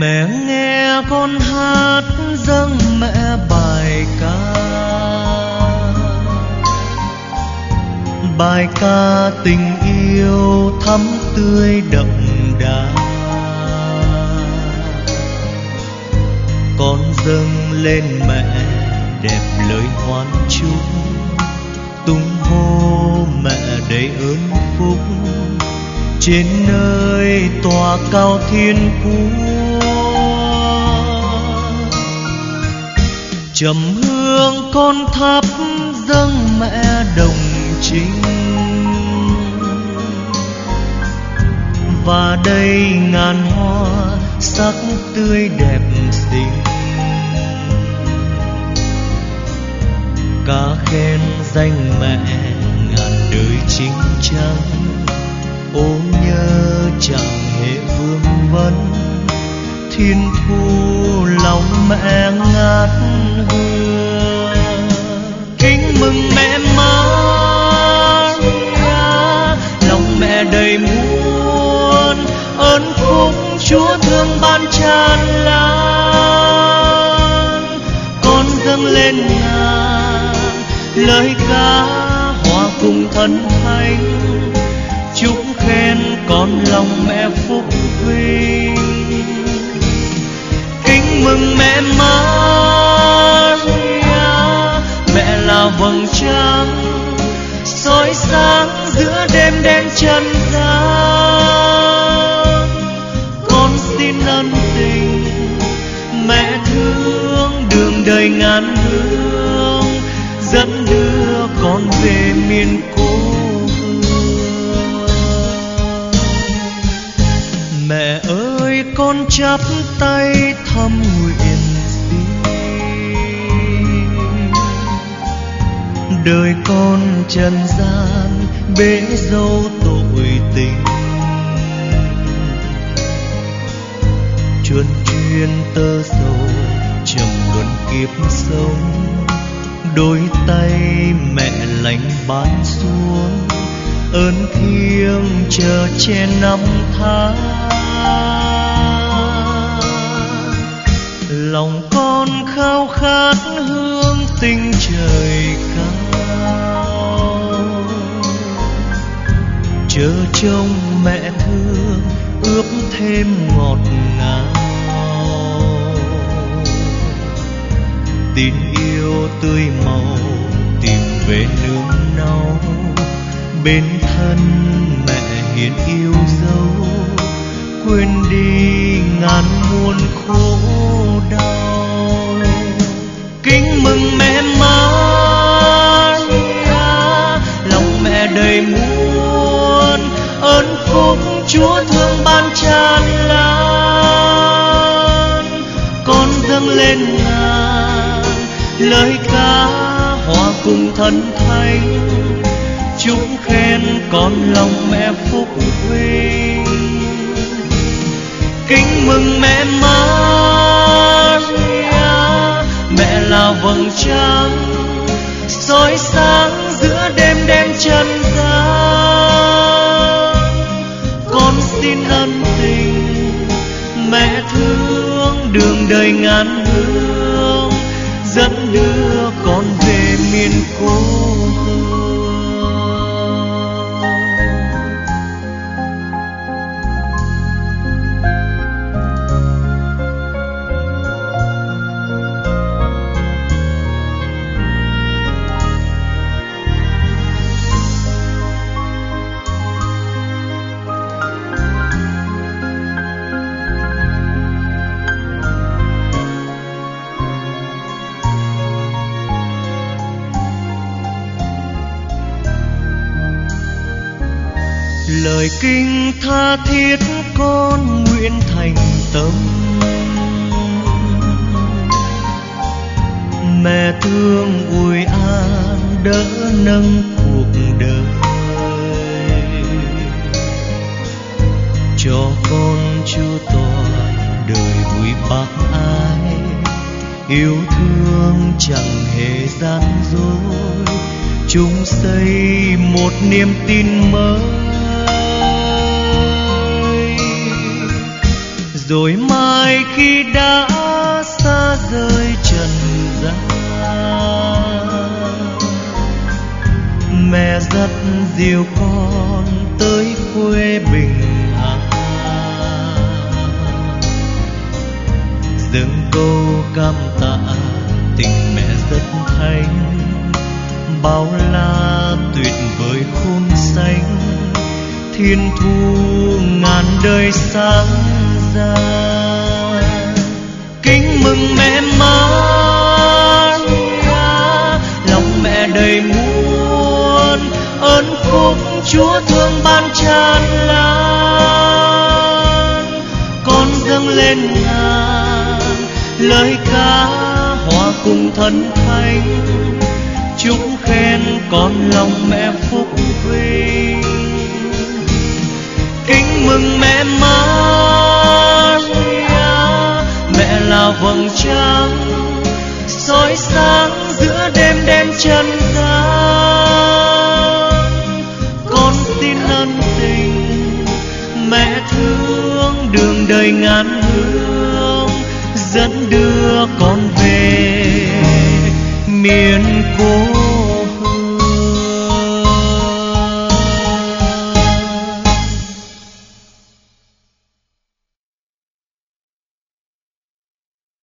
mẹ nghe con hát dâng mẹ bài ca. Bài ca tình yêu thắm tươi đậm đà. Con dâng lên mẹ đẹp lời hoan chúc. Tung hô mẹ đầy ơn phúc. Trên nơi tòa cao thiên cung trầm hương con thắp dâng mẹ đồng chính và đây ngàn hoa sắc tươi đẹp xinh. Ca khen danh mẹ ngàn đời chính trắng ô nhớ chẳng hề vương vấn thiên thu kính mừng mẹ Maria lòng mẹ đầy muôn ơn phúc Chúa thương ban tràn lan. Con dâng lên ngàn, lời ca hòa cùng thần thánh. Em đến chân gian con xin ân tình, mẹ thương, đường đời ngàn hương, dẫn đưa con về miền cố mẹ ơi, con chắp tay thăm nguyện xin đời con trần gian bế dâu tội tình. Chuồn chuyên tơ sầu trầm luân kiếp sống. Đôi tay mẹ lành ban xuống, ơn thiêng chờ che năm tháng. Lòng con khao khát hương tình trời cao. Chờ trông mẹ thương, ước thêm ngọt ngào. Tin yêu tươi màu, tìm về nương náu. Bên thân mẹ hiền yêu dấu, quên đi ngàn muôn khổ Chúa thương ban tràn lan, con dâng lên ngàn lời ca hòa cùng thần thánh chúc khen con lòng mẹ phúc huynh. kính mừng mẹ lời kinh tha thiết con nguyện thành tâm. Mẹ thương ủi an đỡ nâng cuộc đời. Cho con chu toàn đời vui bác ái, yêu thương chẳng hề gian dối. Chúng xây một niềm tin mới. Rồi mai khi đã xa rời trần gian, mẹ dắt dìu con tới quê bình an. Dừng câu cảm tạ tình mẹ rất thánh bao la tuyệt vời khôn xanh, thiên thu ngàn đời sáng ra kính mừng mẹ Maria, lòng mẹ đầy muôn ơn phúc Chúa thương ban tràn lan. Con dâng lên ngàn, lời ca hòa cùng thân thánh. Chúc khen con lòng mẹ phúc vinh. Kính mừng mẹ Maria hoàng là trăng, soi sáng giữa đêm đêm chân gian con xin ân tình, mẹ thương đường đời ngàn hương, dẫn đưa con về miền cối